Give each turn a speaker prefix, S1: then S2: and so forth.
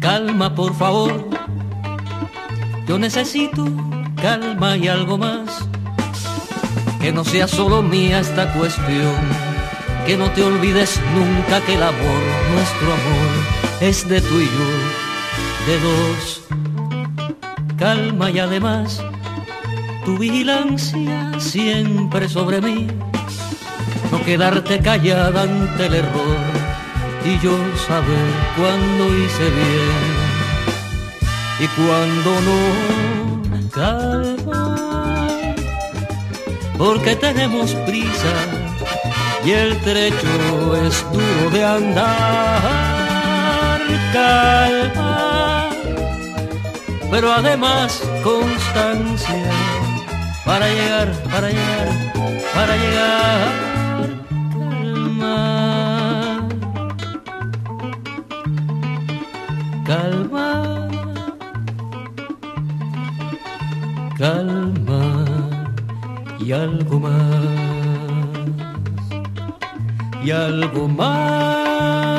S1: Calma, por favor. Yo necesito calma y algo más. Que no sea solo mía esta cuestión. Que no te olvides nunca que el amor, nuestro amor, es de tú y yo, de dos. Calma y además tu vigilancia siempre sobre mí. No quedarte callada ante el error y yo saber cuándo hice bien y cuándo no. Calma, porque tenemos prisa y el trecho es duro de andar. Calma, pero además constancia. Para llegar, para llegar, para llegar. calma, calma. Y algo más, y algo más.